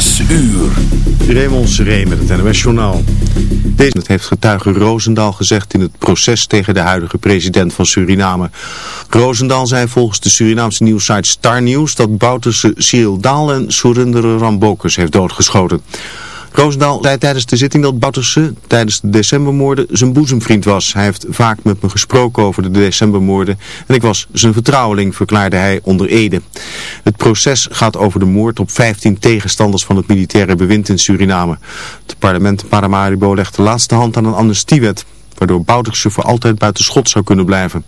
Zes uur. Raymond Seré met het NOS Journaal. Deze heeft getuige Roosendaal gezegd in het proces tegen de huidige president van Suriname. Roosendaal zei volgens de Surinaamse nieuwssite Star News dat Bouterse Cyril Daal en Surinder Rambokus heeft doodgeschoten. Roosendaal zei tijdens de zitting dat Batterse tijdens de decembermoorden zijn boezemvriend was. Hij heeft vaak met me gesproken over de decembermoorden en ik was zijn vertrouweling, verklaarde hij onder Ede. Het proces gaat over de moord op 15 tegenstanders van het militaire bewind in Suriname. Het parlement in Paramaribo legt de laatste hand aan een amnestiewet, waardoor Bouterse voor altijd buiten schot zou kunnen blijven.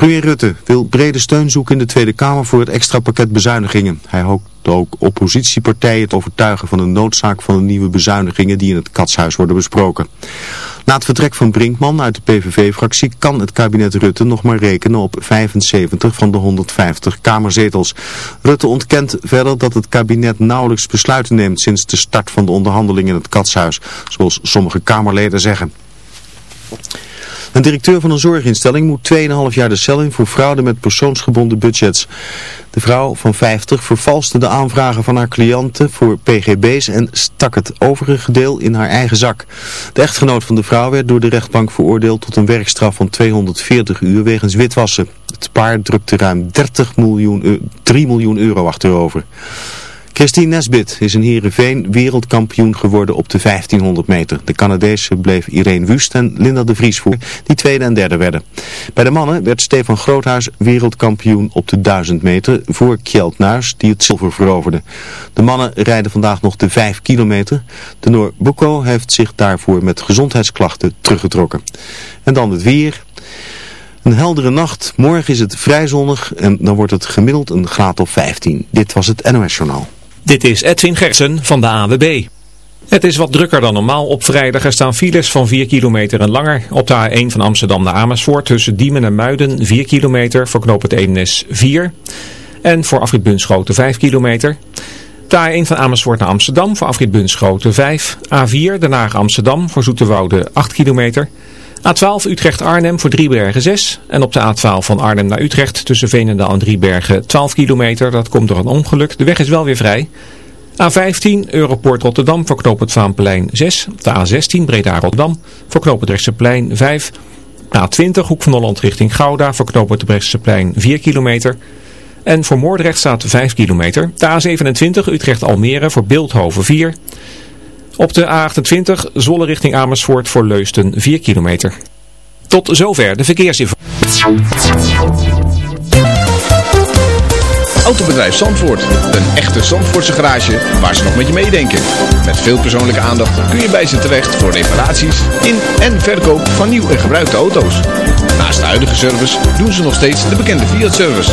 Premier Rutte wil brede steun zoeken in de Tweede Kamer voor het extra pakket bezuinigingen. Hij hoopt ook oppositiepartijen te overtuigen van de noodzaak van de nieuwe bezuinigingen die in het katshuis worden besproken. Na het vertrek van Brinkman uit de PVV-fractie kan het kabinet Rutte nog maar rekenen op 75 van de 150 kamerzetels. Rutte ontkent verder dat het kabinet nauwelijks besluiten neemt sinds de start van de onderhandelingen in het katshuis, zoals sommige Kamerleden zeggen. Een directeur van een zorginstelling moet 2,5 jaar de cel in voor fraude met persoonsgebonden budgets. De vrouw van 50 vervalste de aanvragen van haar cliënten voor pgb's en stak het overige deel in haar eigen zak. De echtgenoot van de vrouw werd door de rechtbank veroordeeld tot een werkstraf van 240 uur wegens witwassen. Het paar drukte ruim 30 miljoen, 3 miljoen euro achterover. Christine Nesbit is in Heerenveen wereldkampioen geworden op de 1500 meter. De Canadese bleef Irene Wust en Linda de Vries voor, die tweede en derde werden. Bij de mannen werd Stefan Groothuis wereldkampioen op de 1000 meter voor Kjeld Nuis, die het zilver veroverde. De mannen rijden vandaag nog de 5 kilometer. De Noor Boko heeft zich daarvoor met gezondheidsklachten teruggetrokken. En dan het weer. Een heldere nacht. Morgen is het vrij zonnig en dan wordt het gemiddeld een graad of 15. Dit was het NOS Journaal. Dit is Edwin Gersen van de AWB. Het is wat drukker dan normaal. Op vrijdag er staan files van 4 kilometer en langer. Op de A1 van Amsterdam naar Amersfoort tussen Diemen en Muiden 4 kilometer. Voor knoop het Eemnes 4. En voor afrit Bunschoten 5 kilometer. De A1 van Amersfoort naar Amsterdam voor afrit Bunschoten 5. A4 daarna Amsterdam voor Zoeterwoude 8 kilometer. A12 Utrecht-Arnhem voor Driebergen 6. En op de A12 van Arnhem naar Utrecht tussen Veenendaal en Driebergen 12 kilometer. Dat komt door een ongeluk. De weg is wel weer vrij. A15 Europoort Rotterdam voor knoop het Vaanplein 6. De A16 Breda-Rotterdam voor knoop het 5. A20 Hoek van Holland richting Gouda voor knoop het Brechtseplein 4 kilometer. En voor Moordrecht staat 5 kilometer. De A27 Utrecht-Almere voor Beeldhoven 4. Op de A28 Zwolle richting Amersfoort voor Leusten 4 kilometer. Tot zover de verkeersinformatie. Autobedrijf Zandvoort. Een echte Zandvoortse garage waar ze nog met je meedenken. Met veel persoonlijke aandacht kun je bij ze terecht voor reparaties in en verkoop van nieuw en gebruikte auto's. Naast de huidige service doen ze nog steeds de bekende Fiat-service.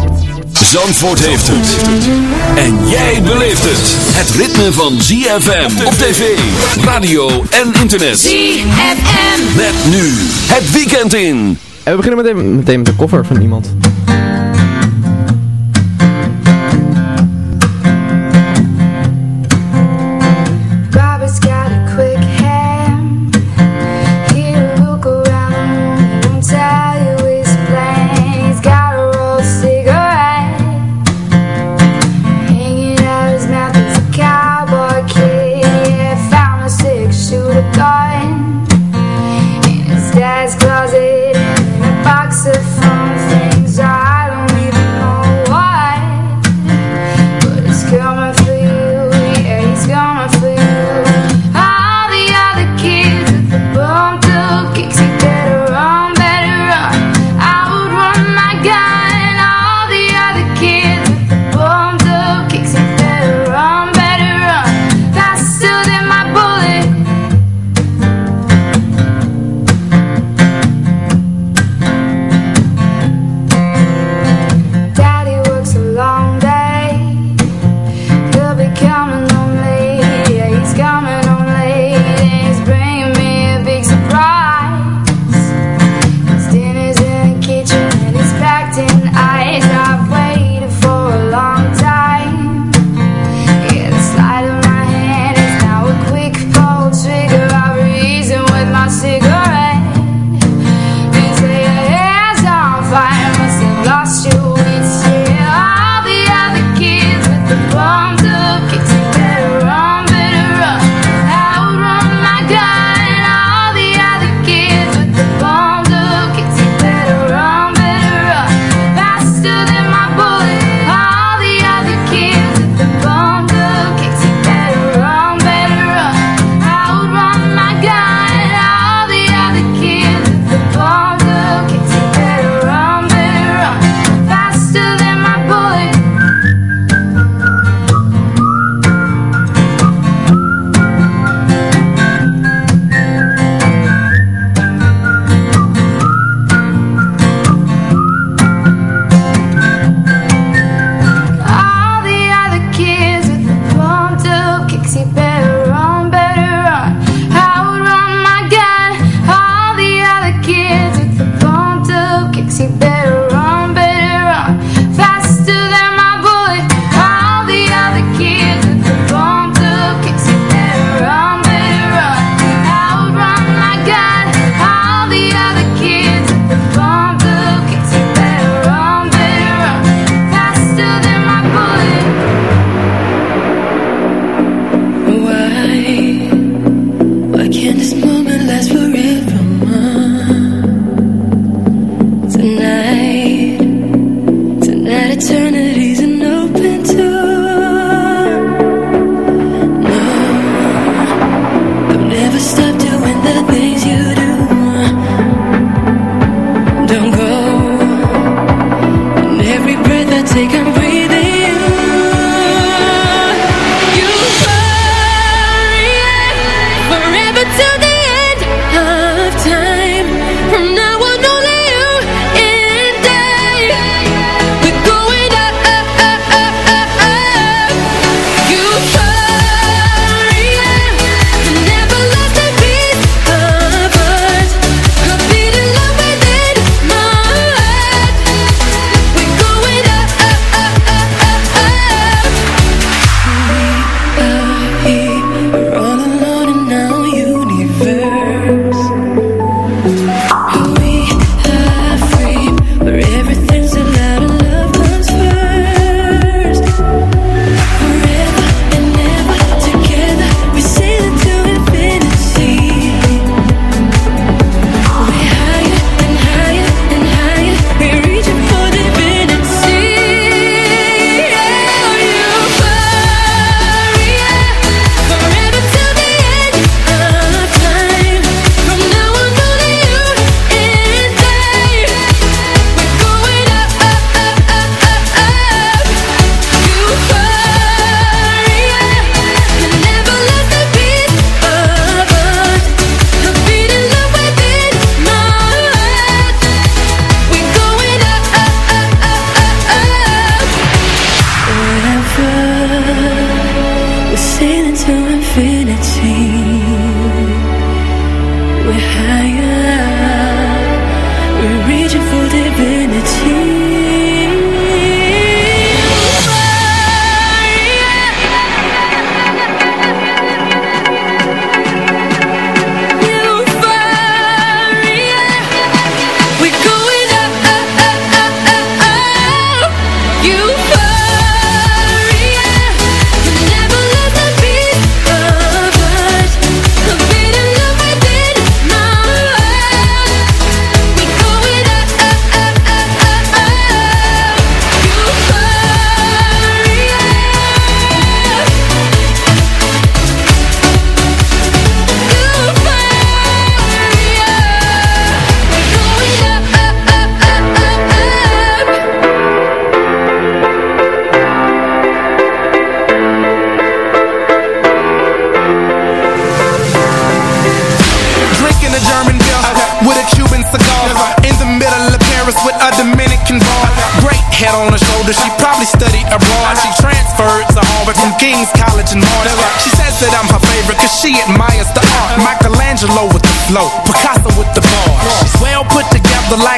Zandvoort heeft het. En jij beleeft het. Het ritme van ZFM op tv, radio en internet. ZFM. Met nu het weekend in. En we beginnen meteen, meteen met de koffer van iemand.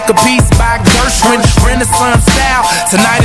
like a piece by Gershwin, Renaissance style. Tonight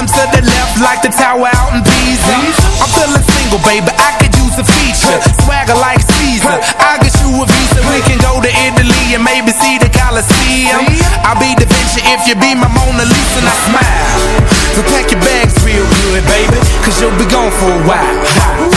column to the left like the tower out in Pisa. I'm feeling single, baby, I could use a feature. Swagger like Caesar, I'll get you a visa. We can go to Italy and maybe see the Coliseum. I'll be Da Vinci if you be my Mona Lisa and I smile. So pack your bags real good, baby, cause you'll be gone for a while.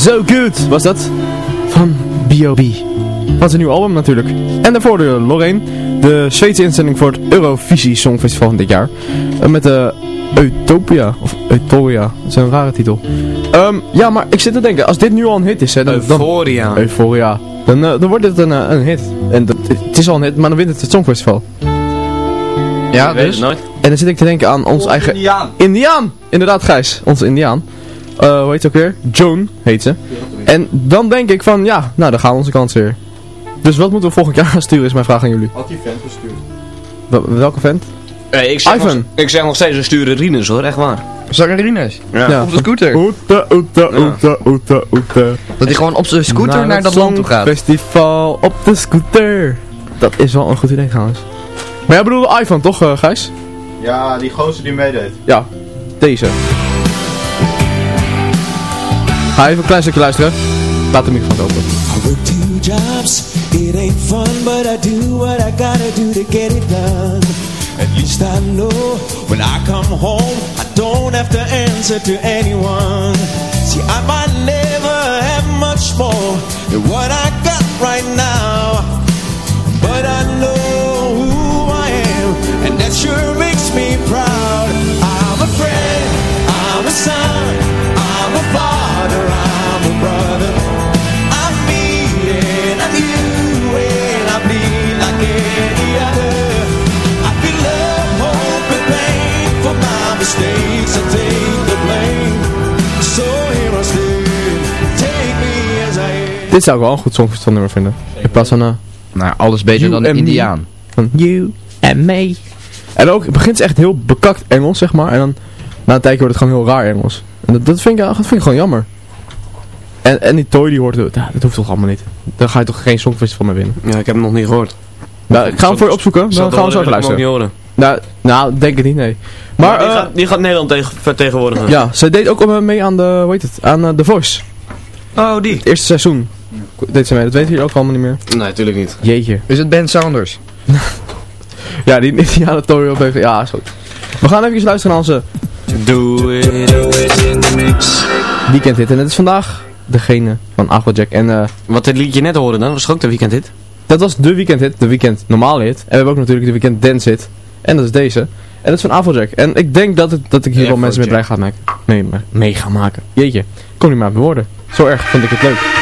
So Good was dat. Van B.O.B. Wat een nieuw album natuurlijk. En daarvoor de Lorraine. De Zweedse instelling voor het Eurovisie Songfestival van dit jaar. Eh, met de Utopia. Of Eutoria. Dat is een rare titel. Ehm, ja, maar ik zit te denken. Als dit nu al een hit is. Hè, dan, Euphoria. Dan, Euphoria. Dan, eh, dan wordt dit een, eh, een hit. En dat, het is al een hit, maar dan wint het het Songfestival. Ja, dus. het nooit. En dan zit ik te denken aan ons eigen... Indiaan. Indiaan! Inderdaad, Gijs. Onze Indiaan. Eh, hoe heet ze ook weer? Joan heet ze. En dan denk ik van, ja, nou, dan gaan we onze kans weer. Dus wat moeten we volgend jaar gaan sturen, is mijn vraag aan jullie. Had die vent gestuurd. Wel- welke vent? Eh, ik, zeg Ivan. nog, ik zeg nog steeds, we sturen Rinus hoor, echt waar. Zangerines. Ja. Op de scooter. Oete, oete, oete, oete, oete. Dat hij gewoon op zijn scooter naar, dat land toe gaat. Festival op de scooter. Dat is wel een goed idee trouwens. Maar jij bedoelde iPhone toch, eh, Gijs? Ja, die gozer die meedeed. Ja, deze. Ga even een klein stukje luisteren. Laat de microfoon open. I work two jobs, it ain't fun, but I do what I gotta do to get it done. At least I know when I come home, I don't have to answer to anyone. See, I might never have much more than what I got right now, but I know who I am, and that sure makes me proud. I'm a friend, I'm a son, Dit zou ik wel een goed songfestivalnummer vinden. In plaats van... eh Nou, alles beter You dan. Indiaan. Van you and me. En ook, het begint echt heel bekakt Engels, zeg maar. En dan, na een tijdje wordt het gewoon heel raar Engels. En dat, dat, vind, ik, dat vind ik gewoon jammer. En, en die toy die hoort, ja, dat hoeft toch allemaal niet. Dan ga je toch geen songfestival meer winnen. Ja, ik heb hem nog niet gehoord. Nou, ik ga hem voor je opzoeken, dan gaan we zo even nog niet luisteren. horen. Nou, nou, denk ik niet, nee. Maar, Maar die, eh, gaat, die gaat Nederland tegen, vertegenwoordigen. ja, zij deed ook eh, mee aan de, hoe heet het, aan eh, The Voice. Oh, die? Het eerste seizoen. Deed ze mee, dat weten jullie ook allemaal niet meer. Nee, natuurlijk niet. Jeetje. Is het Ben Saunders? Ja, die, die aan toy op heeft, ja, is goed. We gaan even luisteren naar onze Doe it. weekendhit. En het is vandaag degene van Afrojack. En eh, Wat het liedje net hoorde dan, was ook de weekend dit? Dat was de weekendhit, de weekend normale hit. En we hebben ook natuurlijk de weekend dance hit. En dat is deze. En dat is van Afrojack. En ik denk dat, het, dat ik hier wel mensen mee blij ga maken. Nee, maar mee ga maken. Jeetje, kom niet uit mijn woorden. Zo erg vond ik het leuk.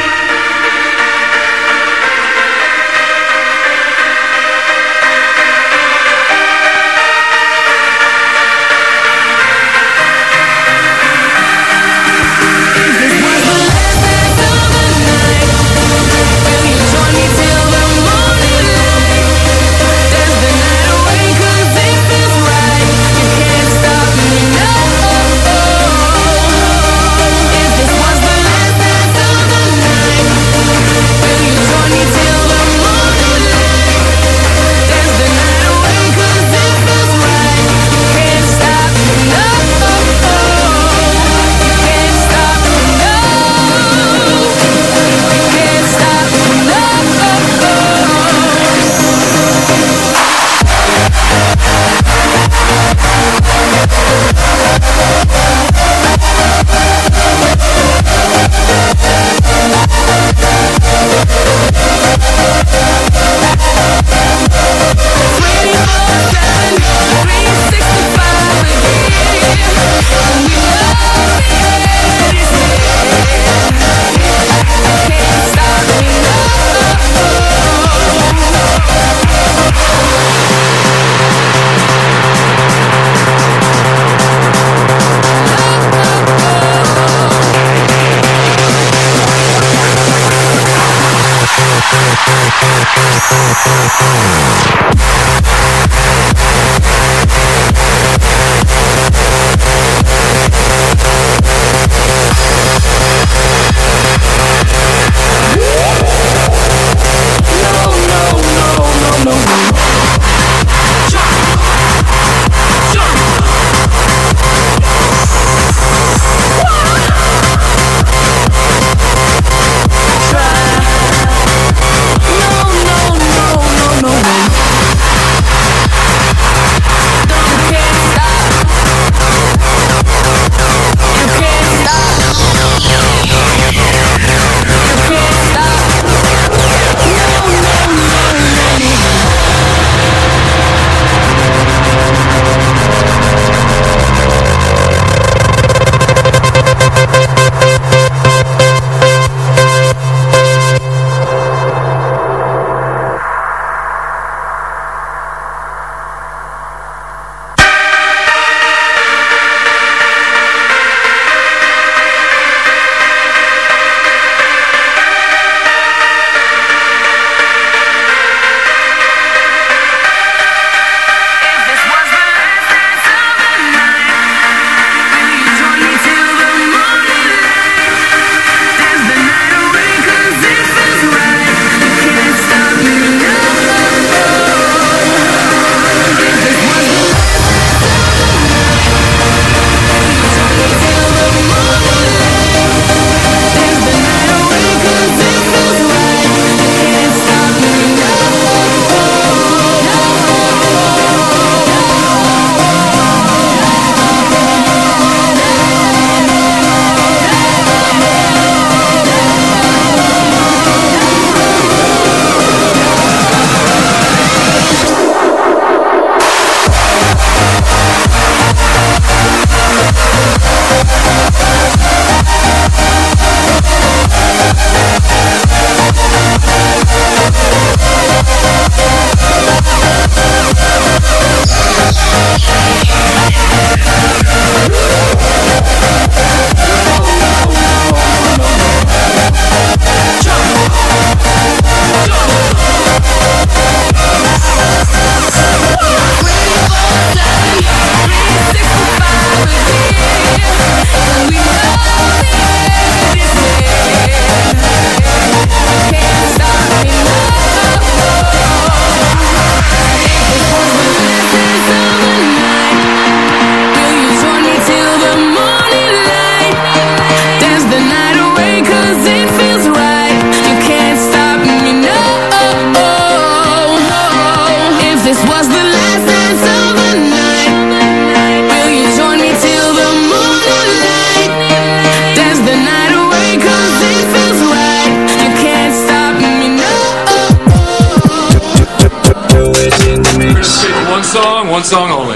One song only.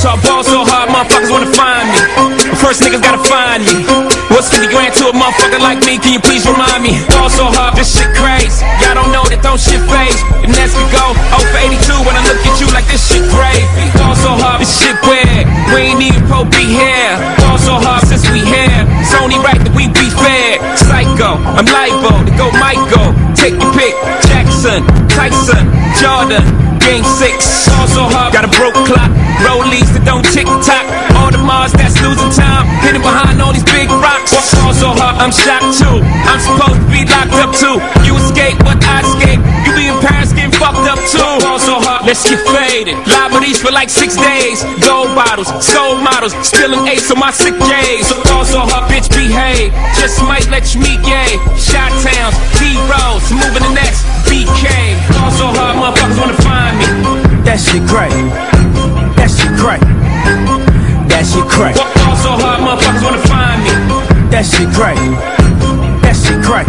So I ball so hard, motherfuckers wanna find me. First niggas gotta find me. What's 50 grand to a motherfucker like me? Can you please remind me? Ball so hard, this shit crazy. Y'all don't know that don't shit phase. And that's we go I'm liable to go Michael. Take your pick. Jackson, Tyson, Jordan. Game six, ball so hard, got a broke clock. Rollies that don't tick tock. Mars that's losing time. Hidden behind all these big rocks. Ball so hard, I'm shocked too. I'm supposed to be locked up too. You escape, but I escape. You be in Paris getting fucked up too. Ball so hard, let's get faded. Liberties for like six days. Gold bottles, soul models, spilling ace on my sick days. So ball so hard, bitch behave. Just might let you meet gay. Shot towns, D roads, moving the next BK. Ball so hard, motherfuckers wanna find me. That shit great. That shit great. That shit great. Ball so hard, motherfuckers wanna find me. That shit great. That shit great.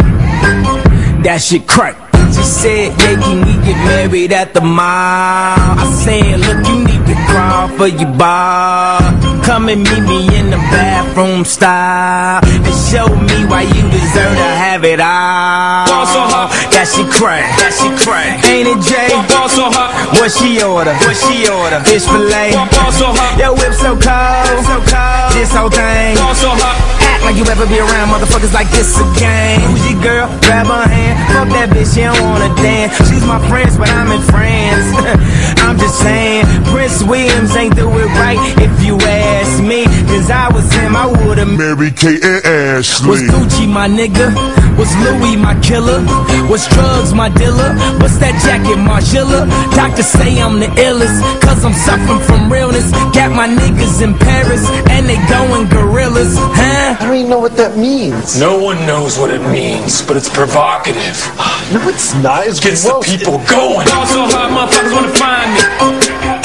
That shit crack. She said, yeah, can we get married at the mall? I said, look, you need to crawl for your bar. Come and meet me in the bathroom style and show me why you deserve to have it all. Ball so hot. That she crack, that she crack. Ain't it Jay? Ball so hot. What she order? What she order? Fish fillet. Ball so hot. Your whip so cold, so cold. This whole thing. Ball so hot. Act like you ever be around motherfuckers like this again. Who's your girl? Grab her hand. Fuck that bitch, she don't wanna dance. She's my friend, but I'm in France. I'm just saying, Prince Williams ain't do it right if you ask me. Cause I was him, I would've Mary Kate and Ashley. was Gucci my nigga? Was Louis my killer? Was drugs my dealer? What's that jacket, Margilla? Doctors say I'm the illest, cause I'm suffering from realness. Got my niggas in Paris, and they going gorillas, huh? I don't even know what that means. No one knows what it means, but it's provocative. No, it's not. It's Gets gross. the people going. Ball so hot, motherfuckers wanna find me.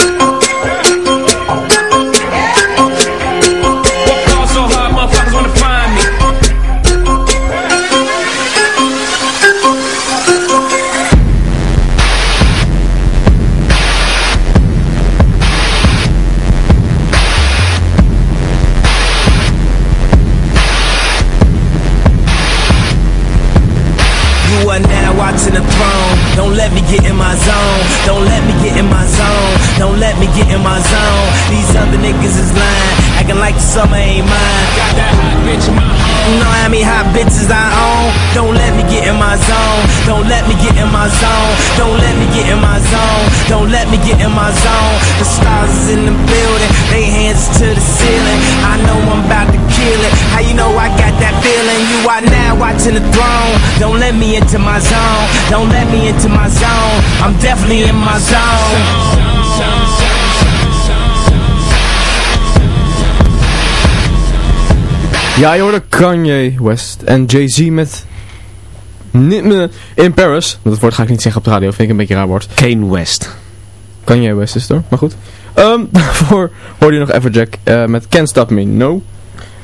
My zone. Don't let me get in my zone. Don't let me get in my zone. Don't let me get in my zone. The stars is in the building. They hands to the ceiling. I know I'm about to kill it. How you know I got that feeling? You are now watching the throne. Don't let me into my zone. Don't let me into my zone. I'm definitely in my zone. Ja, je hoorde Kanye West en Jay-Z met in Paris. Dat woord ga ik niet zeggen op de radio, vind ik een beetje raar woord. Kane West. Kanye West is hoor, maar goed. Ehm daarvoor hoorde je nog Everjack eh met Can't Stop Me No.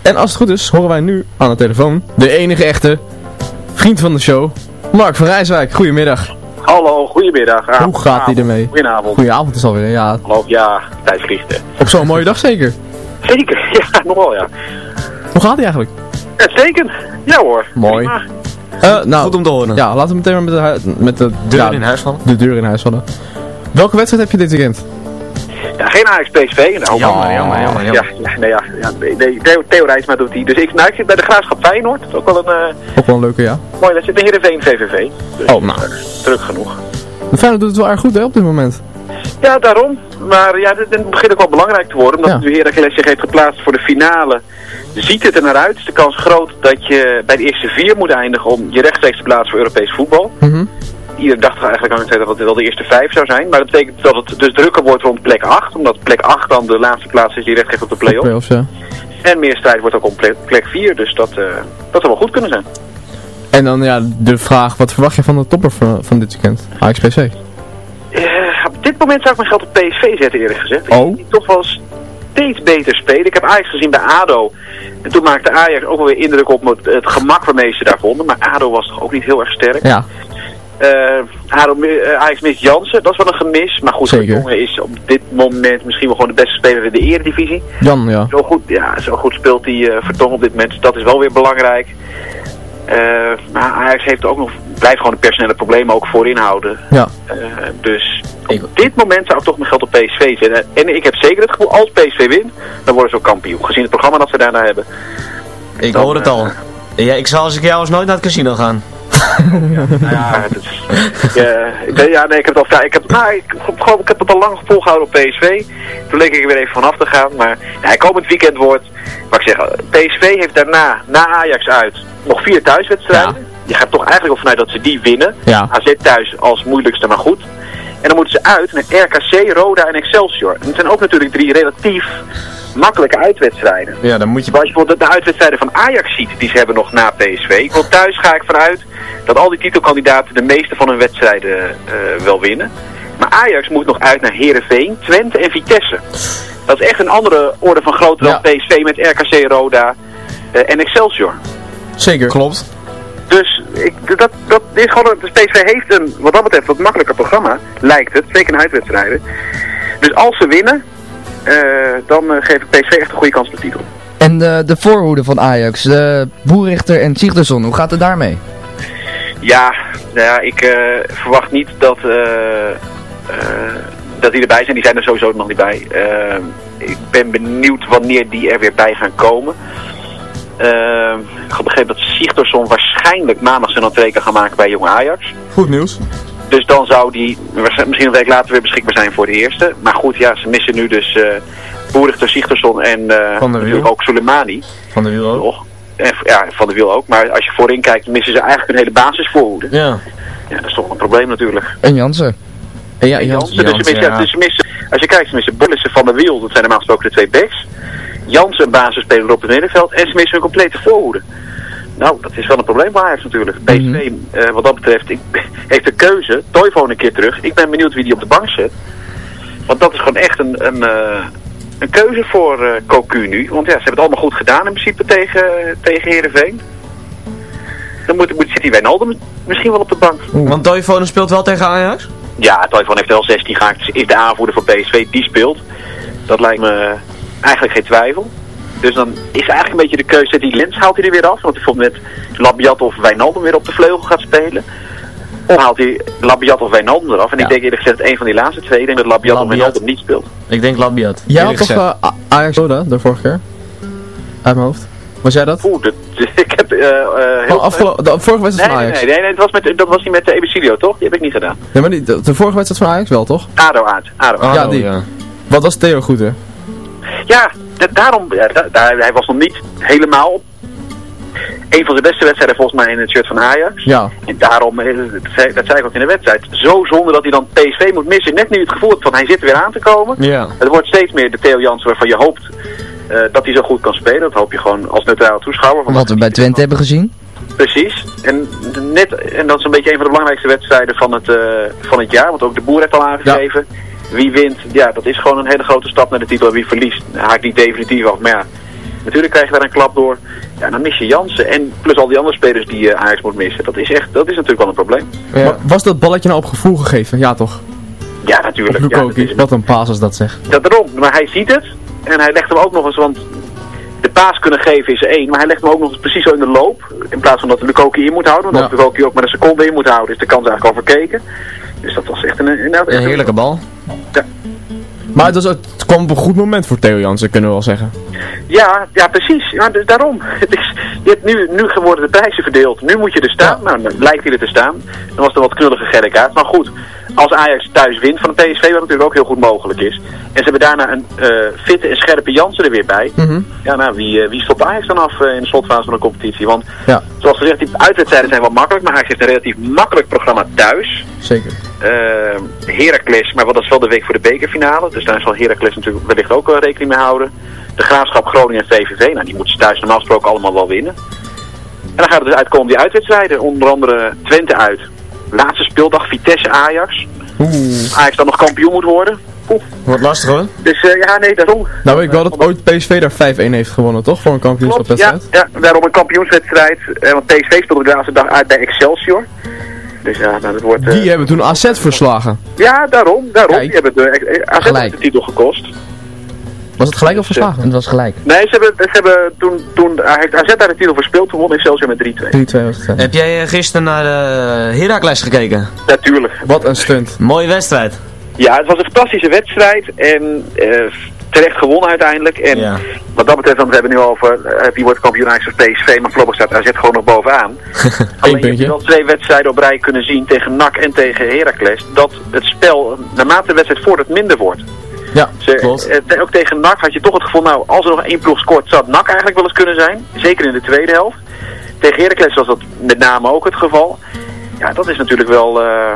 En als het goed is, horen wij nu aan de telefoon de enige echte vriend van de show, Mark van Rijswijk. Goedemiddag. Hallo, goedemiddag. Hoe gaat hij ermee? Goedenavond. Goedenavond is alweer, ja. Hallo, ja, tijd vliegt. hè. Op zo'n mooie dag zeker. Zeker, ja, nog wel, ja. Hoe gaat hij eigenlijk? Uitstekend. Ja hoor. Mooi. Prima. Eh, nou, Goed om te horen. Ja, laten we meteen maar met de, met de Deur ja, in huis vallen. De deur in huis vallen. Welke wedstrijd heb je dit weekend? Ja, geen Ajax PSV. Nou, Jammer, jammer, jammer, Ja, jammer. ja, nee, ja, ja nee, Theo, Theo Rijsma doet hij. Dus ik, nou, ik zit bij de Graafschap Feyenoord. Dat is ook wel een eh Ook wel een leuke, ja. mooie wedstrijd. En Heerenveen VVV. Dus, Oh, nou. eh, druk genoeg. De Feyenoord doet het wel erg goed hè, op dit moment. Ja, daarom. Maar ja, dit, begint ook wel belangrijk te worden. Omdat Ja. nu Heracles zich heeft geplaatst voor de finale. Ziet het er naar uit. Is de kans groot dat je bij de eerste vier moet eindigen om je rechtstreeks te plaatsen voor Europees voetbal. Mhm. Iedereen dacht eigenlijk aan het dat het wel de eerste vijf zou zijn. Maar dat betekent dat het dus drukker wordt rond plek 8. Omdat plek 8 dan de laatste plaats is die recht geeft op de play-off. Playoffs, ja. En meer strijd wordt ook om plek, plek 4. Dus dat, eh, dat zou wel goed kunnen zijn. En dan ja, de vraag, wat verwacht je van de topper van, van dit weekend? Ajax PC. Op dit moment zou ik mijn geld op PSV zetten eerlijk gezegd. Oh. Ik zie toch wel steeds beter spelen. Ik heb Ajax gezien bij ADO. En toen maakte Ajax ook wel weer indruk op het, het gemak waarmee ze daar vonden. Maar ADO was toch ook niet heel erg sterk. Ja, Eh, ADO, eh, Ajax mist Jansen, dat is wel een gemis. Maar goed, de jongen is op dit moment misschien wel gewoon de beste speler in de eredivisie. Jan, ja. Zo goed, ja, zo goed speelt hij eh Vertongen op dit moment. Dus dat is wel weer belangrijk. Eh, maar Ajax heeft ook nog, blijft gewoon de personele problemen ook voorin houden. Ja. Eh, dus op dit moment zou ik toch mijn geld op PSV zetten. En ik heb zeker het gevoel, als PSV wint, dan worden ze ook kampioen. Gezien het programma dat ze daarna hebben. Ik Dan, hoor het al. Ja, ik zal als ik jou eens nooit naar het casino gaan. Ja, is, ja, nee, ik heb het al, ja, ik heb, nou, ik, gewoon, ik heb het al lang volgehouden op PSV. Toen leek ik er weer even vanaf te gaan. Maar ja, komend weekend wordt, wat ik zeg, PSV heeft daarna, na Ajax uit, nog vier thuiswedstrijden. Je gaat toch eigenlijk wel vanuit dat ze die winnen. Ja. AZ thuis als moeilijkste, maar goed. En dan moeten ze uit naar RKC, Roda en Excelsior. En het zijn ook natuurlijk drie relatief makkelijke uitwedstrijden. Ja, dan moet je... Als je bijvoorbeeld de uitwedstrijden van Ajax ziet, die ze hebben nog na PSV. Want thuis ga ik vanuit dat al die titelkandidaten de meeste van hun wedstrijden eh, wel winnen. Maar Ajax moet nog uit naar Heerenveen, Twente en Vitesse. Dat is echt een andere orde van grootte dan PSV met RKC, Roda eh, en Excelsior. Zeker. Klopt. Dus ik, dat, dat is gewoon, de PSV heeft een, wat dat betreft, wat makkelijker programma, lijkt het. Zeker in uitwedstrijden. Dus als ze winnen, eh, dan eh, geef ik PSV echt een goede kans op de titel. En de, de voorhoede van Ajax, de Boerichter en Sigtersson, hoe gaat het daarmee? Ja, nou ja, ik eh, verwacht niet dat, eh, eh, dat die erbij zijn. Die zijn er sowieso nog niet bij. Eh, ik ben benieuwd wanneer die er weer bij gaan komen. Eh, ik had begrepen dat Sigtorsson waarschijnlijk maandag zijn entree kan gaan maken bij Jong Ajax. Goed nieuws. Dus dan zou die misschien een week later weer beschikbaar zijn voor de eerste. Maar goed, ja, ze missen nu dus eh Boerichter, Sigtorsson en eh, natuurlijk ook Soleimani. Van de wiel ook. Toch? En, ja, Van der Wiel ook. Maar als je voorin kijkt, missen ze eigenlijk een hele basisvoorhoede. Ja. Ja, dat is toch een probleem natuurlijk. En Jansen. En ja, Jansen, Jans. dus ze missen, ja. dus ze missen, als je kijkt, ze missen Bollissen van der Wiel, dat zijn normaal gesproken de twee backs. Jansen een basisspeler op het middenveld en ze missen een complete voorhoede. Nou, dat is wel een probleem voor Ajax natuurlijk. PSV, eh, wat dat betreft, ik, heeft de keuze, Toivonen een keer terug. Ik ben benieuwd wie die op de bank zet. Want dat is gewoon echt een, een, eh, een keuze voor eh Cocu nu. Want ja, ze hebben het allemaal goed gedaan in principe tegen, tegen Heerenveen. Dan moet, moet zit die Wijnaldum misschien wel op de bank. Want Toivonen speelt wel tegen Ajax? Ja, Toivonen heeft wel 16 gehaakt. Is de aanvoerder van PSV, die speelt. Dat lijkt me eigenlijk geen twijfel. Dus dan is eigenlijk een beetje de keuze, die Lens haalt hij er weer af. Want hij bijvoorbeeld met Labiat of Wijnaldum weer op de vleugel gaat spelen. Of haalt hij Labiat of Wijnaldum eraf. En ik denk eerlijk gezegd een van die laatste twee. Ik denk dat Labiat of. Wijnaldum niet speelt. Ik denk Labiat. Jij had toch eh, Ajax Roda de vorige keer? Uit mijn hoofd. Was jij dat? Oeh, dat, ik heb eh, eh, heel... Oh, afgelo- de vorige wedstrijd nee, van nee, Ajax. nee, nee, nee, dat, was met, dat was niet met de Ebicilio, toch? Die heb ik niet gedaan. Nee, maar die, de, de vorige wedstrijd van Ajax wel, toch? ADO uit. ADO. Ah, ja, oh, die. ja. Wat was Theo goed, hè? Ja, da- daarom, ja, da- daar, hij was nog niet helemaal op. Een van de beste wedstrijden volgens mij in het shirt van Ajax. Ja. En daarom, eh, dat zei, ik ook in de wedstrijd, zo zonde dat hij dan PSV moet missen. Net nu het gevoel van hij zit er weer aan te komen. Ja. Het wordt steeds meer de Theo Jansen waarvan je hoopt eh, dat hij zo goed kan spelen. Dat hoop je gewoon als neutrale toeschouwer. Want Wat we bij Twente hebben gezien. Precies. En, net, en dat is een beetje een van de belangrijkste wedstrijden van het, eh, van het jaar. Want ook de boer heeft al aangegeven. Wie wint, ja, dat is gewoon een hele grote stap naar de titel. En wie verliest, haakt niet definitief af. Maar ja, natuurlijk krijg je daar een klap door. Ja, dan mis je Jansen. En plus al die andere spelers die eh, Ajax moet missen. Dat is, echt, dat is natuurlijk wel een probleem. Maar was dat balletje nou op gevoel gegeven? Ja, toch? Ja, natuurlijk. Ja, dat, is, Wat een paas als dat zegt. dat erom. Maar hij ziet het. En hij legt hem ook nog eens, want de paas kunnen geven is één. Maar hij legt hem ook nog eens precies zo in de loop. In plaats van dat Lukoki in moet houden. Want als Ja. Lukoki ook maar een seconde in moet houden, is de kans eigenlijk al verkeken. Dus dat was echt een, een, Een heerlijke bal. Maar het, was, het kwam op een goed moment voor Theo Jansen, kunnen we wel zeggen. Ja, ja, precies. Ja, dus daarom. Het is, je hebt nu, nu worden de prijzen verdeeld. Nu moet je er staan. Nou, dan lijkt hij er te staan. Dan was er wat knullige uit. Maar goed, als Ajax thuis wint van de PSV, wat natuurlijk ook heel goed mogelijk is. En ze hebben daarna een eh, fitte en scherpe Jansen er weer bij. Mhm. Ja, nou, wie, eh, wie stopt Ajax dan af eh, in de slotfase van de competitie? Want, Ja. zoals gezegd, die uitwedstrijden zijn wel makkelijk. Maar Ajax heeft een relatief makkelijk programma thuis. Zeker. Heracles, maar wat dat is wel de week voor de bekerfinale. Dus daar zal Heracles natuurlijk wellicht ook wel rekening mee houden. De Graafschap, Groningen en VVV, nou die moeten ze thuis normaal gesproken allemaal wel winnen. En dan gaat het dus uitkomen die uitwedstrijden, onder andere Twente uit. Laatste speeldag, Vitesse Ajax. Ajax dan nog kampioen moet worden. Oeh. Wordt lastig hoor. Dus eh, ja, nee, daarom. Nou weet ik wel dat ooit PSV daar 5-1 heeft gewonnen, toch? Voor een Klopt, ja, ja, daarom een kampioenswedstrijd. Eh, want PSV speelde de laatste dag uit bij Excelsior. Dus ja, nou, dat wordt... eh, Die hebben toen AZ verslagen. Ja, daarom, daarom. Kijk. Die hebben de, AZ de titel gekost. Was het gelijk of verslagen? Het was gelijk. Nee, ze hebben, ze hebben toen, toen AZ daar de titel verspeeld, toen won Excelsior met 3-2. 3-2 was het. Heb jij eh, gisteren naar de Heracles gekeken? Natuurlijk. Wat een stunt. Mooie wedstrijd. Ja, het was een fantastische wedstrijd en eh, terecht gewonnen uiteindelijk. En Ja. wat dat betreft, want we hebben nu over eh, wie wordt kampioen Ajax of PSV, maar voorlopig staat AZ gewoon nog bovenaan. Alleen je hebt wel twee wedstrijden op rij kunnen zien tegen NAC en tegen Heracles, dat het spel naarmate de wedstrijd voordat minder wordt. Ja, Ze, klopt. eh, ook tegen NAC had je toch het gevoel, nou, als er nog één ploeg scoort, zou het NAC eigenlijk wel eens kunnen zijn. Zeker in de tweede helft. Tegen Heracles was dat met name ook het geval. Ja, dat is natuurlijk wel eh,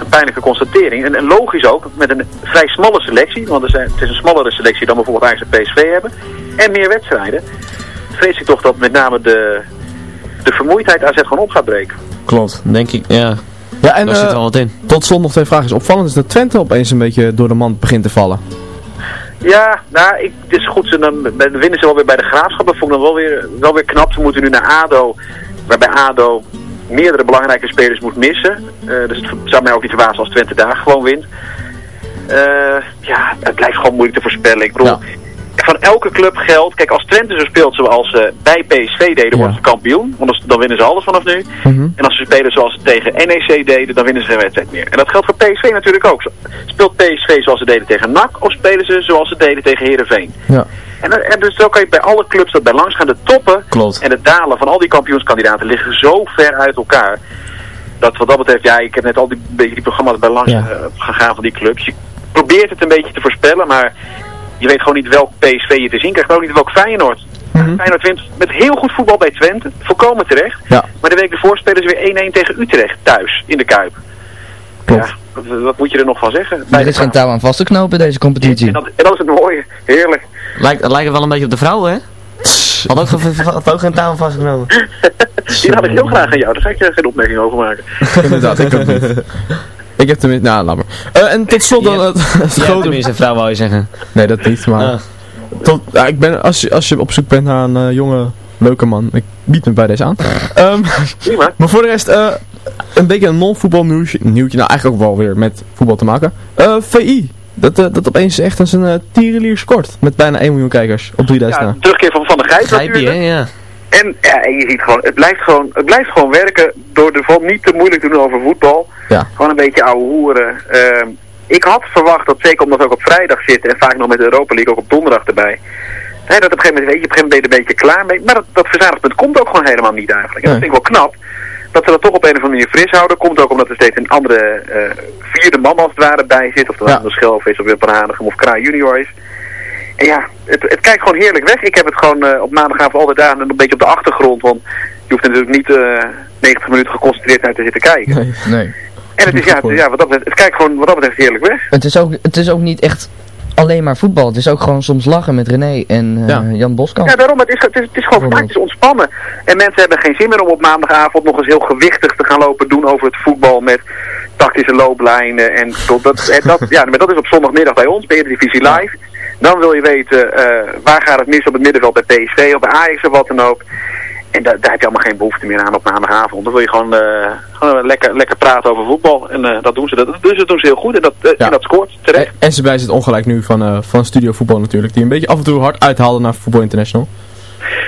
een pijnlijke constatering. En, en logisch ook, met een vrij smalle selectie, want er zijn, het is een smallere selectie dan bijvoorbeeld Ajax en PSV hebben. En meer wedstrijden. Vrees ik toch dat met name de, de vermoeidheid AZ gewoon op gaat breken. Klopt, denk ik. Ja, Ja, en daar zit eh, wel wat in. tot slot nog twee vragen. Opvallend is dat Twente opeens een beetje door de mand begint te vallen. Ja, nou, ik, het is goed. Ze dan, winnen ze wel weer bij de graafschap. Dat vond ik dan wel weer, wel weer knap. Ze moeten nu naar ADO, waarbij ADO meerdere belangrijke spelers moet missen. Eh, dus het zou mij ook niet verbazen als Twente daar gewoon wint. Eh, ja, het blijft gewoon moeilijk te voorspellen. Ik bedoel, van elke club geldt. Kijk, als Twente zo speelt zoals ze bij PSV deden, worden ze kampioen. Want dan winnen ze alles vanaf nu. En als ze spelen zoals ze tegen NEC deden, dan winnen ze geen wedstrijd meer. En dat geldt voor PSV natuurlijk ook. Speelt PSV zoals ze deden tegen NAC, of spelen ze zoals ze deden tegen Heerenveen? Ja. En, en dus zo kan je bij alle clubs dat bij langs gaan de toppen en het dalen van al die kampioenskandidaten liggen zo ver uit elkaar. Dat wat dat betreft, ja, ik heb net al die, beetje die programma's bij langs Ja. eh, gegaan van die clubs. Je probeert het een beetje te voorspellen, maar je weet gewoon niet welk PSV je te zien krijgt, maar ook niet welk Feyenoord. Feyenoord wint met heel goed voetbal bij Twente, volkomen terecht. Ja. Maar de week ervoor spelen ze weer 1-1 tegen Utrecht thuis in de Kuip. Ja, wat, wat moet je er nog van zeggen? Er is geen touw aan vast te knopen deze competitie. En dat, en dat is het mooie, heerlijk. Lijkt, het lijkt wel een beetje op de vrouwen, hè? Had ook, had ook geen touw vastgenomen. Die had ik heel graag aan jou, daar ga ik je geen opmerking over maken. Inderdaad, ik ook niet. Ik heb tenminste, nou laat maar. Eh, en tot slot dan het, grote... tenminste, een vrouw wou je zeggen. Nee, dat niet, maar... Ah. Tot, ja, ik ben, als, je, als je op zoek bent naar een eh, jonge, leuke man, ik bied me bij deze aan. Ehm, Prima. maar voor de rest, eh, een beetje een non-voetbal nieuwtje, nieuwtje, nou eigenlijk ook wel weer met voetbal te maken. Eh, VI, dat, dat opeens echt als een uh, tierenlier scoort, met bijna 1 miljoen kijkers op 3000 Ja, na. terugkeer van Van der Gijp hè? Ja. En, ja, en je ziet gewoon, het blijft gewoon, het blijft gewoon werken door er van niet te moeilijk te doen over voetbal. Ja. Gewoon een beetje ouwe hoeren. Ehm, ik had verwacht dat zeker omdat we ook op vrijdag zitten en vaak nog met de Europa League ook op donderdag erbij. Hè, dat op een gegeven moment, weet je, op een gegeven moment ben je er een beetje klaar mee. Maar dat, dat verzadigpunt komt ook gewoon helemaal niet eigenlijk. En dat vind ik wel knap. Dat ze dat toch op een of andere manier fris houden. Komt ook omdat er steeds een andere eh, vierde man als het ware bij zit. Of dat nou een Schelf is of weer Panhanegem of Kraai junior is. Ja, het, het kijkt gewoon heerlijk weg. Ik heb het gewoon eh, op maandagavond altijd aan en een beetje op de achtergrond. Want je hoeft er natuurlijk niet eh 90 minuten geconcentreerd naar te zitten kijken. Nee. Nee. En het is, ja, het, ja wat dat betreft, het kijkt gewoon wat dat betreft heerlijk weg. Het is, ook, het is ook niet echt alleen maar voetbal. Het is ook gewoon soms lachen met René en eh, Ja. Jan Boskamp. Ja, daarom, het is, het is, het is gewoon vermaakt, het is ontspannen. En mensen hebben geen zin meer om op maandagavond nog eens heel gewichtig te gaan lopen doen over het voetbal met tactische looplijnen. En dat, dat, en dat, ja, maar dat is op zondagmiddag bij ons, bij de divisie live. Dan wil je weten eh, waar gaat het mis op het middenveld bij PSV of bij Ajax of wat dan ook. En da daar heb je allemaal geen behoefte meer aan op maandagavond. Dan wil je gewoon, eh, gewoon lekker, lekker praten over voetbal. En eh, dat doen ze. Dat, dus dat doen ze heel goed en dat, Ja. en dat scoort terecht. En, en ze bij het ongelijk nu van, van Studio Voetbal natuurlijk, die een beetje af en toe hard uithaalde naar Voetbal International.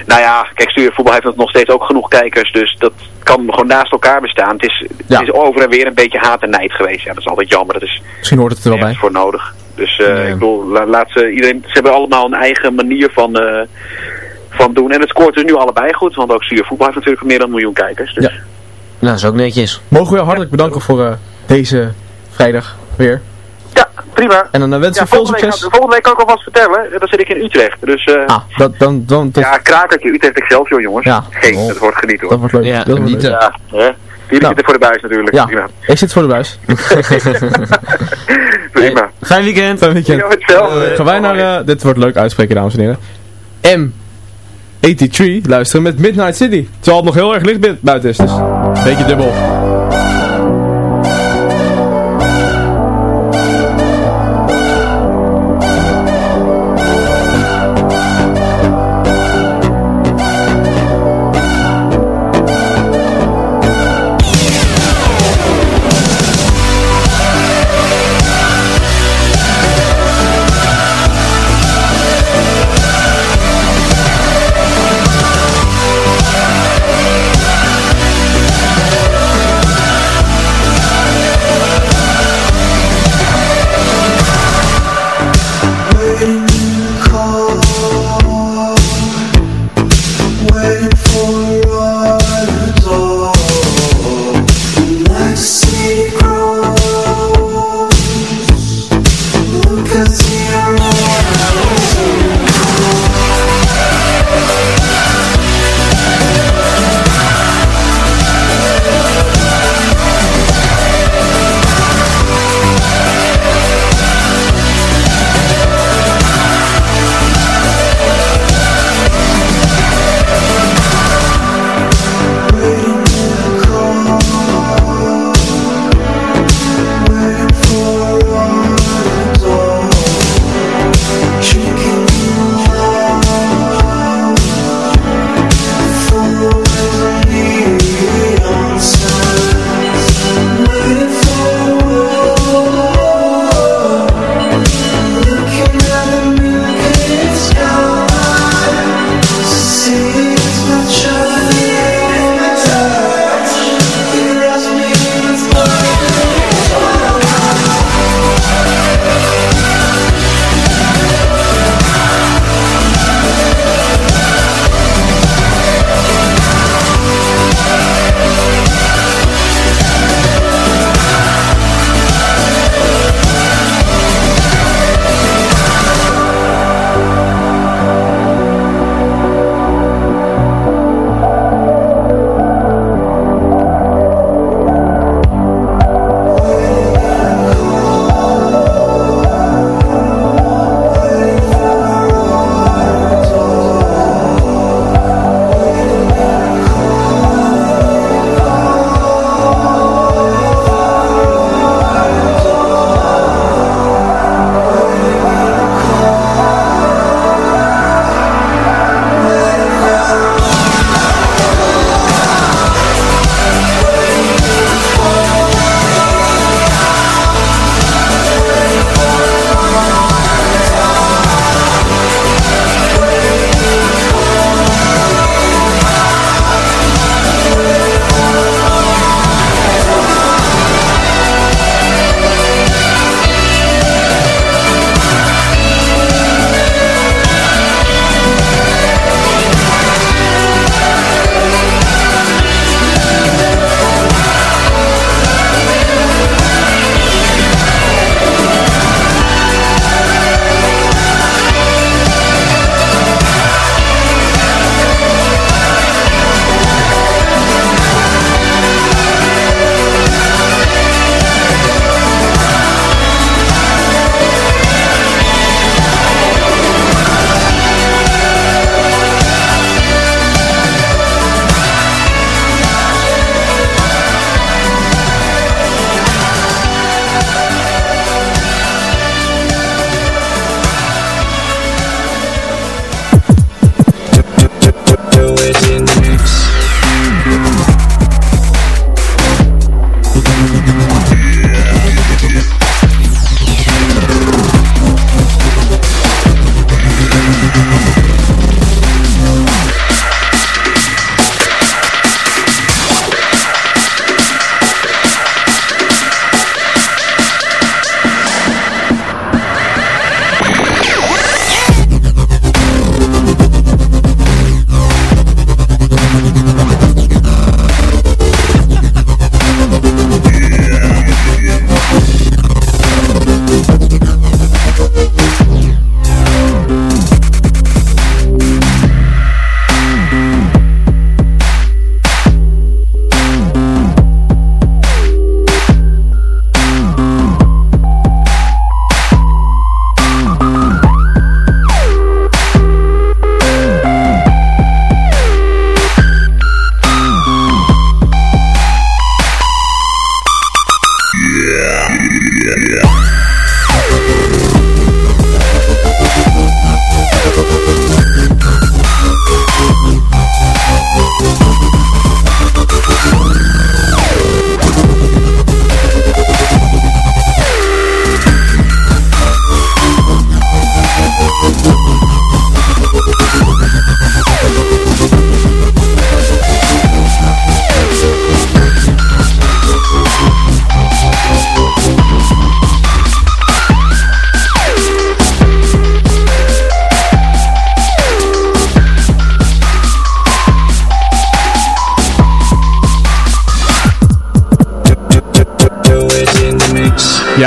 Nou ja, kijk, stuurvoetbal heeft nog steeds ook genoeg kijkers, dus dat kan gewoon naast elkaar bestaan. Het is, Ja. het is over en weer een beetje haat en nijd geweest. Ja, dat is altijd jammer. Dat is Misschien hoort het er wel bij. voor nodig. Dus eh, ik bedoel, la- laat ze, iedereen, ze hebben allemaal een eigen manier van, eh, van doen. En het scoort dus nu allebei goed, want ook stuurvoetbal heeft natuurlijk meer dan een miljoen kijkers. Dus. Ja. Nou, dat is ook netjes. Mogen we jou hartelijk bedanken voor eh, deze vrijdag weer. Ja, prima. En dan wens Ja, ik veel volgende, week, succes. volgende week kan ik alvast vertellen, dan zit ik in Utrecht. Dus eh, Ah, dat, dan, dan, dat, ja, krakertje Utrecht Excelsior jongens. Ja. Geen, dat wordt genieten hoor. dat wordt leuk. Ja, dat wordt leuk. Genieten. Ja, hè? Jullie Nou. zitten voor de buis natuurlijk. Ja, Prima. ik zit voor de buis. Prima. Fijn weekend. Fijn weekend. Ja, hetzelfde. Gaan wij naar, eh, dit wordt leuk uitspreken dames en heren. M83 luisteren met Midnight City. Terwijl het nog heel erg licht bu- buiten is, dus een beetje dubbel.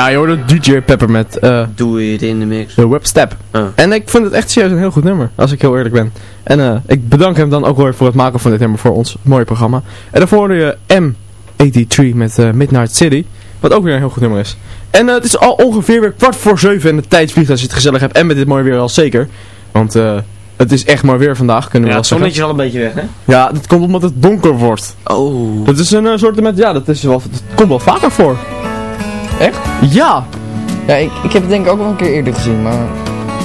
Ja, je hoorde DJ Pepper met eh Doe het in de mix. de Webstep. Oh. En ik vind het echt serieus een heel goed nummer, als ik heel eerlijk ben. En eh, ik bedank hem dan ook weer voor het maken van dit nummer voor ons mooie programma. En daarvoor hoorde je M83 met eh, Midnight City, wat ook weer een heel goed nummer is. En het is al ongeveer weer kwart voor zeven en de tijd vliegt als je het gezellig hebt. En met dit mooie weer al zeker. Want het is echt mooi weer vandaag, kunnen we Ja, wel het zeggen. zonnetje is al een beetje weg, hè? Ja, dat komt omdat het donker wordt. Oh. Dat is een soort met, ja, dat, is wel, dat komt wel vaker voor. Echt? Ja! Ja, ik, ik heb het denk ik ook wel een keer eerder gezien, maar...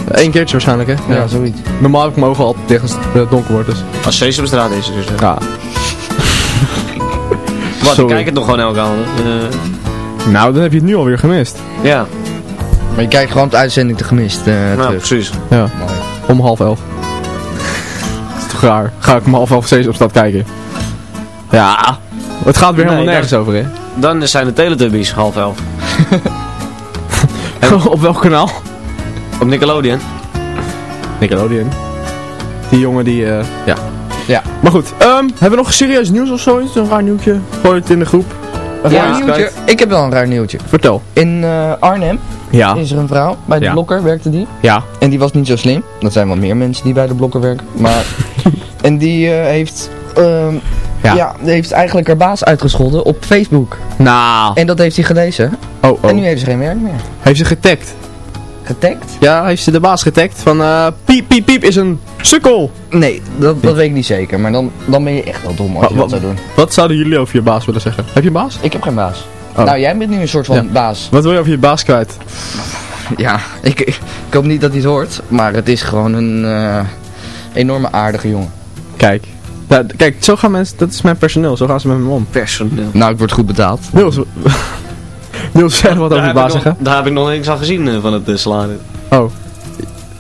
Eén keertje waarschijnlijk, hè? Ja, zoiets. Normaal heb ik mijn ogen altijd tegen als het eh, donker wordt, dus. Als Sesamstraat is, dus. eh. Ja. Wat, ik Sorry. kijk het nog gewoon elke avond. Eh, Nou, dan heb je het nu alweer gemist. ja, Maar je kijkt gewoon de uitzending te gemist eh nou terug. precies. Ja. Om half elf. Dat is toch raar? Ga ik om half elf steeds op stad kijken? Ja. Het gaat weer Nee, helemaal nergens over, hè? Dan zijn de Teletubbies half elf. op welk kanaal? Op Nickelodeon. Nickelodeon. Die jongen die, eh, ja. Ja. Maar goed, ehm, hebben we nog serieus nieuws of zoiets? Een raar nieuwtje? Gooi het in de groep. Even Ja, eens nieuwtje. kijken. Ik heb wel een raar nieuwtje. Vertel. In eh, Arnhem Ja. is er een vrouw, bij de Ja. blokker werkte die. Ja. En die was niet zo slim. Dat zijn wel meer mensen die bij de blokker werken. Maar, en die eh, heeft, ehm, Ja. ja. die heeft eigenlijk haar baas uitgescholden op Facebook. Nou. En dat heeft hij gelezen. Oh, oh. En nu heeft ze geen werk meer. Heeft ze getagd? Getagd? Ja, heeft ze de baas getagd van eh piep piep piep is een sukkel. Nee, dat, dat weet ik niet zeker. Maar dan, dan ben je echt wel dom als je dat zou doen. Wat zouden jullie over je baas willen zeggen? Heb je een baas? Ik heb geen baas. Oh. Nou, jij bent nu een soort van Ja. baas. Wat wil je over je baas kwijt? Ja, ik, ik, ik hoop niet dat hij het hoort. Maar het is gewoon een eh, enorme aardige jongen. Kijk. Ja, kijk, zo gaan mensen, dat is mijn personeel, zo gaan ze met me om. Personeel. Nou, ik word goed betaald. Niels, Niels, zeg wat over je baas zeggen. daar heb ik nog niks aan gezien eh, van het uh, salaris. Oh.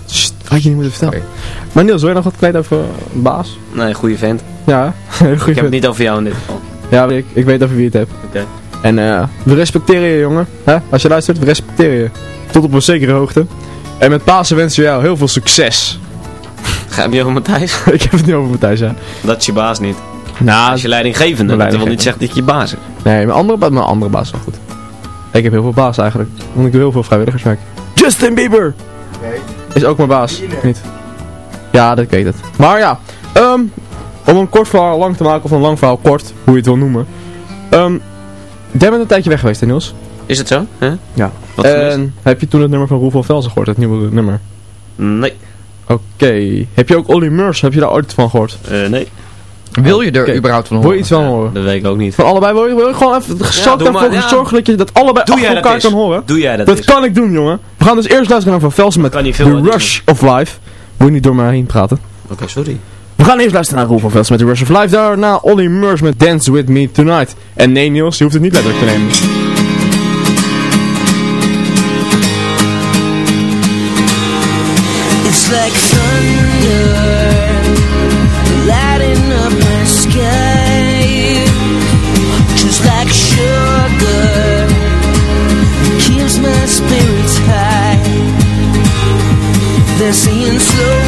Sst, had je niet moeten vertellen. Maar Niels, wil je nog wat kwijt over een baas? Nee, goede vent. Ja, heel goed. Ik heb het niet over jou in dit geval. Ja, ik, ik weet over wie het hebt. Oké. En eh, we respecteren je, jongen. Hè? Als je luistert, we respecteren je. Tot op een zekere hoogte. En met Pasen wensen we jou heel veel succes. Heb je over Matthijs? ik heb het niet over Matthijs, hè. Dat is je baas niet. Nou, Als je leidinggevende, dat wil niet zeggen dat je je baas is. Nee, mijn andere, ba- mijn andere baas is wel goed. Ik heb heel veel baas eigenlijk. Want ik doe heel veel vrijwilligerswerk. Justin Bieber! Is ook mijn baas. Niet? Ja, dat ik weet het. Maar ja, ehm, om een kort verhaal lang te maken, of een lang verhaal kort, hoe je het wil noemen. Ehm, jij bent een tijdje weg geweest, hè, Niels? Is het zo? Hè? Ja. Wat gemist? en heb je toen het nummer van Roel van Velzen gehoord, het nieuwe nummer? Nee. Oké. Heb je ook Olly Murs, heb je daar ooit van gehoord? Eh, nee. Wil je er überhaupt van Wil je horen? iets van horen? Dat weet ik ook niet. Van allebei wil je, wil je gewoon even, ervoor maar, ja. zorgen dat je dat allebei Doe achter jij dat elkaar kan horen? Doe jij dat Dat kan ik doen, jongen. We gaan dus eerst luisteren naar Van Velsen met The Rush of Life. Moet je niet door mij heen praten. Oké, sorry. We gaan eerst luisteren naar Roel van Velsen met The Rush of Life. Daarna Olly Murs met Dance With Me Tonight. En nee Niels, je hoeft het niet letterlijk te nemen. Like thunder lighting up my sky, just like sugar keeps my spirits high. They're saying slow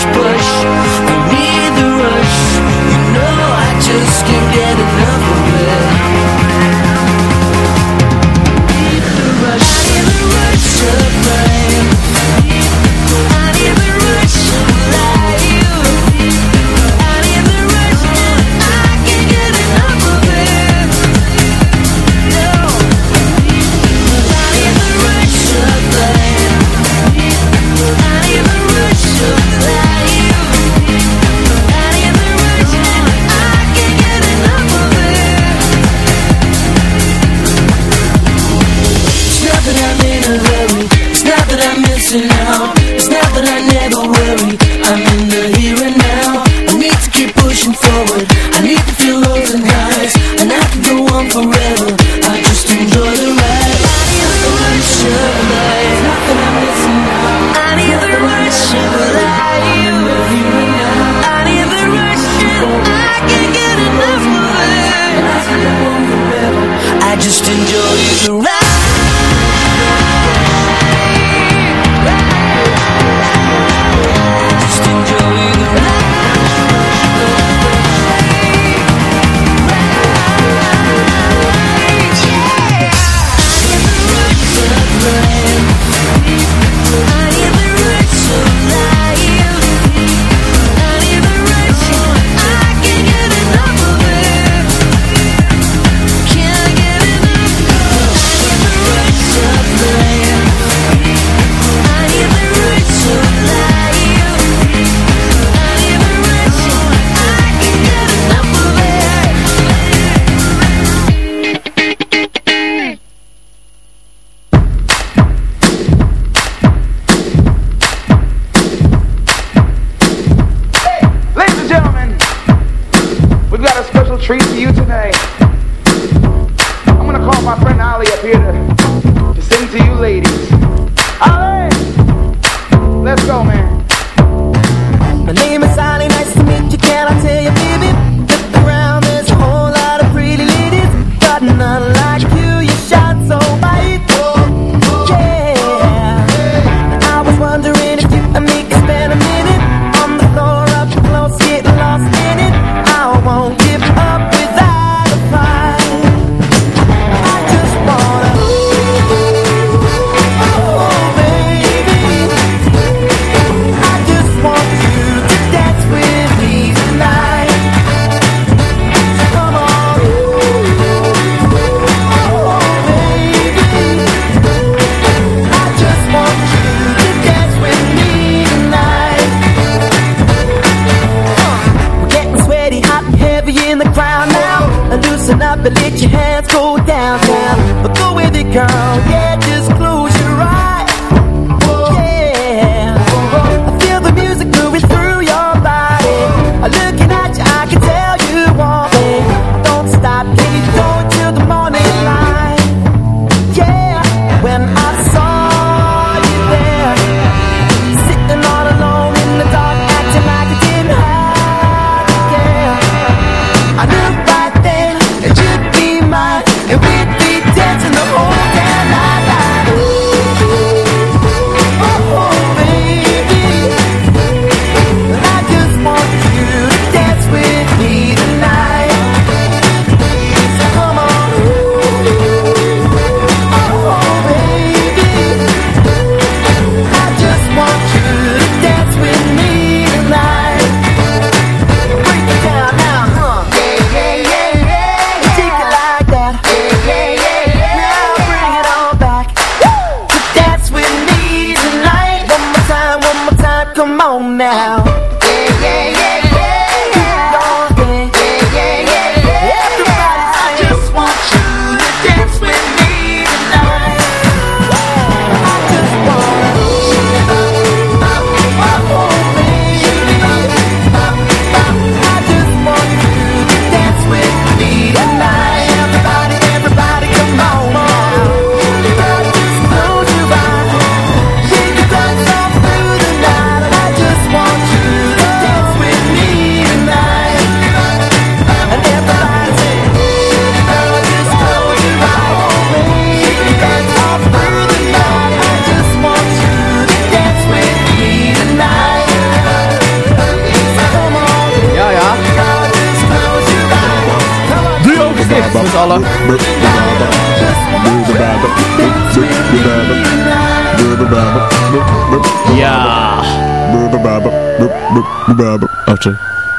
push, push.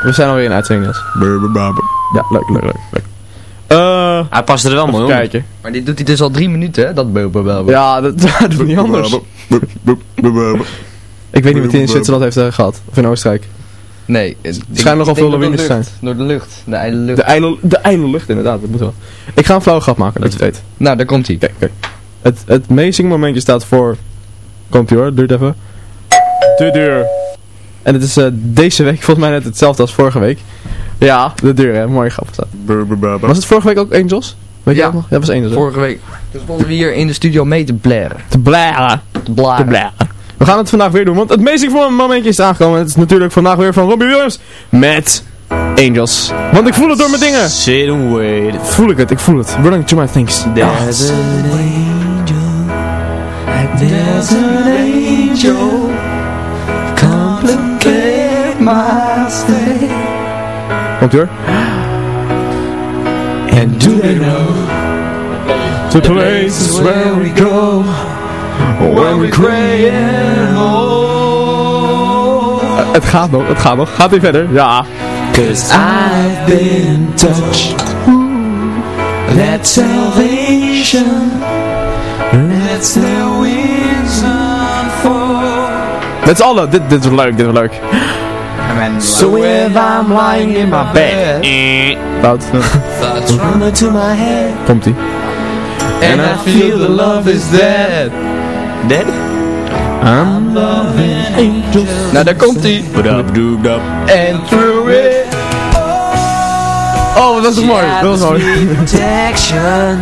We zijn alweer in uitzending, Niels. Ja, leuk, leuk, leuk. leuk. Eh, Hij past er wel mooi kijken. Maar dit doet hij dus al drie minuten, hè? Dat Ja, dat, dat doet niet anders. Ik weet niet wat hij in Zwitserland heeft eh, gehad. Of in Oostenrijk. Nee. Er schijnen nogal veel lawines te zijn. Door de lucht. De ijle lucht. De ijle, de ijle lucht, inderdaad. Dat moet wel. Ik ga een flauwe grap maken, dat je weet. Nou, daar komt hij. Kijk, kijk. Het, het amazing momentje staat voor... Komt ie hoor, duurt even. De deur. En het is eh, deze week volgens mij net hetzelfde als vorige week. Ja, de deur hè, mooie grap. Was het vorige week ook Angels? Weet je Ja. dat nog? Ja, dat was Angels hè? Vorige week. Dus stonden we hier in de studio mee te blaren. Te blaren. Te blaren. Te blaren. We gaan het vandaag weer doen, want het amazing voor een momentje is aangekomen. Het is natuurlijk vandaag weer van Robbie Williams met Angels. Want ik voel het door mijn dingen. Sit and wait. Voel ik het, ik voel het. Running to my things. There's an angel. There's an angel. Complicate my stay. Komt hoor. And do they know The places where we go when we cry and? Eh, het gaat nog, het gaat nog. Gaat weer verder? Ja. Cause I've been touched. That salvation. That's the unfold. Met z'n allen. Dit, dit is leuk, dit is leuk. So if I'm lying in my bed, Fout. thoughts run into my head, Komt ie. and I feel the love is dead. Dead? I'm loving angels. Nou, daar komt dap. And through it. Oh, dat toch mooi. Dat was mooi. protection,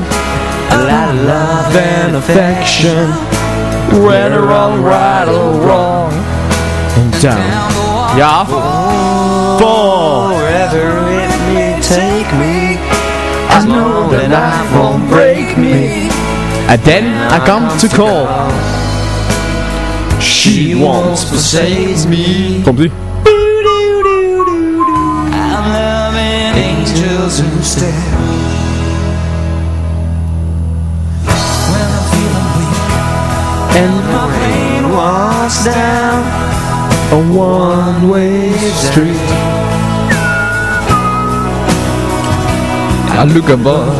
a lot of love and affection, whether all right or wrong. And Down. Ja. Paul. Wherever it may take me, I know that life won't break me. And then I come to call. She won't forsake me. Komt ie. I'm loving angels instead. And my pain walks down a one-way street. I look above.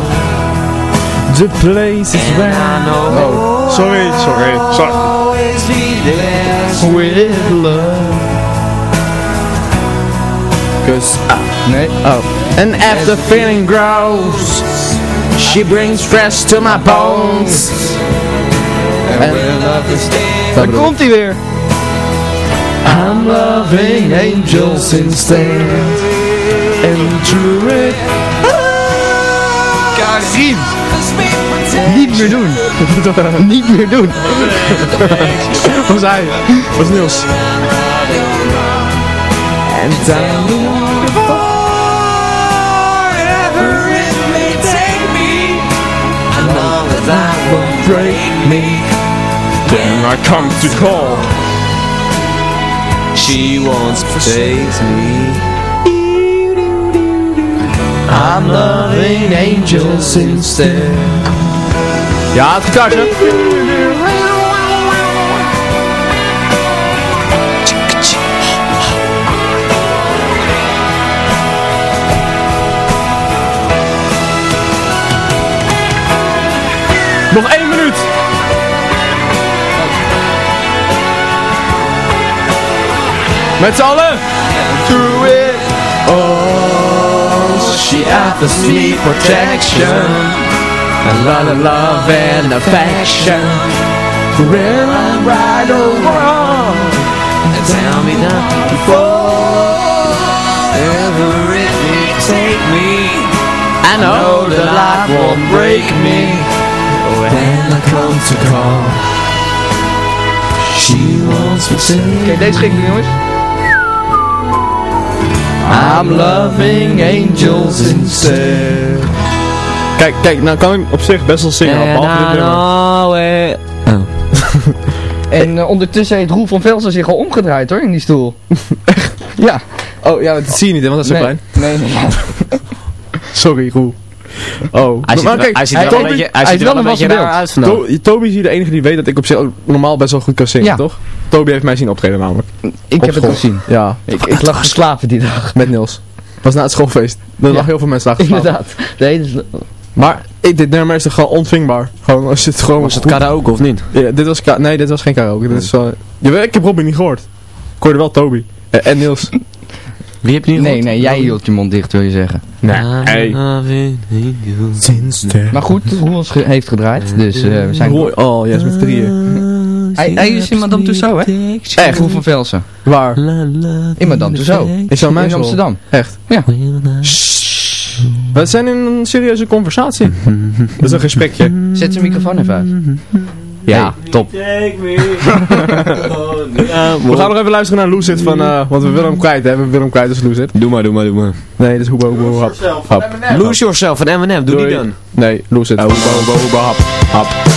The place is where I know Oh, sorry, sorry, sorry. always be there With love. Cause, ah, Nee. oh. And as the feeling grows, she brings fresh to my bones. Daar komt hij weer. I'm loving angels instead. And through it. Karim. Niet meer doen. Niet meer doen. was hij? Was Niels. And down the wherever it may take me, I know that that won't break me. Then I come to call. She wants to forsake me. I'm loving angels instead. Ja, het gitaartje. Nog één Met z'n allen. Through it, oh, she offers me protection. A lot of love and affection. Where I'm right or wrong, and tell me that before ever it may take me. I know that life won't break me when I come to call. She wants me to Oké, deze ging jongens. I'm loving angels instead. Kijk, kijk, nou kan ik op zich best wel zingen. And behalve dit I nummer. know it. En ondertussen heeft Roel van Velsen zich al omgedraaid hoor, in die stoel. Ja. Oh ja, dat zie je niet, hè, want dat is zo Nee. klein. Nee, nee. Sorry, Roel. Oh. Hij ziet Maar er- kijk, hij ziet er wel een beetje- hij ziet er wel een beetje wassen raar beeld. uit vandaag. To- Toby is hier de enige die weet dat ik op zich ook normaal best wel goed kan zingen, Ja. toch? Toby heeft mij zien optreden namelijk. Ik Op heb het gezien. Ja. Ik, ik lag geslapen die dag. Met Niels. was na het schoolfeest. Er Ja. lag heel veel mensen daar geslapen. Inderdaad. De hele... Maar ik, dit nummer is toch gewoon ontvingbaar. Gewoon als je het gewoon... Was het karaoke of niet? Ja, dit was ka- nee, dit was geen karaoke. Dit is, wel- Jawel, ik heb Robbie niet gehoord. Ik hoorde wel Toby. Eh, en Niels. Wie heb je niet Nee, gehoord? nee, jij hield je mond dicht wil je zeggen. Nee. De... Maar goed, Roels ge- heeft gedraaid, dus eh, we zijn... Roy, oh, yes, met drieën. Hij, hij is in Madame Tussauds, hè? Echt? Roel van Velsen. Waar? In Madame Tussauds. Is dat mij In? Amsterdam. Echt? Ja. We zijn in een serieuze conversatie. Dat is een gesprekje. Zet zijn microfoon even uit. Ja, top. We gaan nog even luisteren naar Lucid van, eh, want we willen hem kwijt, hè. We willen hem kwijt als Lucid. Doe maar, doe maar, doe maar. Nee, dat is Hoebo Hoebo Hap. Hap. Lose Yourself van Eminem, doe die dan. Nee, Lucid. Hoebo Hoebo Hoebo Hap. Hap.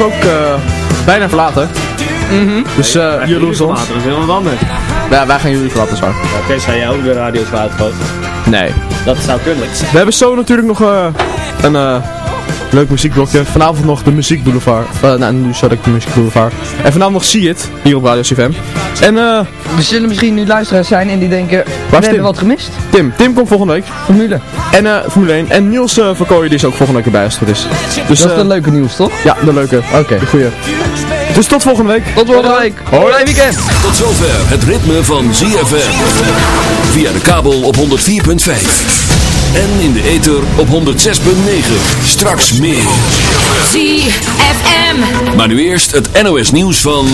Ons ook eh, bijna verlaten. Dus eh jullie ons. Dat is heel wat anders. Ja, wij gaan jullie verlaten, zwaar. Tenzij jij ook de radio's uitgooit. Nee. Dat zou kunnen. We hebben zo natuurlijk nog eh, een eh, leuk muziekblokje. Vanavond nog de Muziekboulevard. Uh, nou, nu zat ik de Muziekboulevard. En vanavond nog See It, hier op Radio CFM. En eh, Er zullen misschien nu luisteraars zijn en die denken, we hebben Tim? wat gemist. Tim, Tim komt volgende week. Formule. En eh Formule 1. En Niels uh, Verkooyen die is ook volgende week erbij als het goed is. Dus, dat is eh, de leuke nieuws, toch? Ja, de leuke. Oké. De goeie. Dus tot volgende week. Tot volgende week. Hoi, weekend. Tot zover het ritme van ZFM. Via de kabel op 104.5. En in de ether op 106.9. Straks meer. ZFM. Maar nu eerst het NOS nieuws van...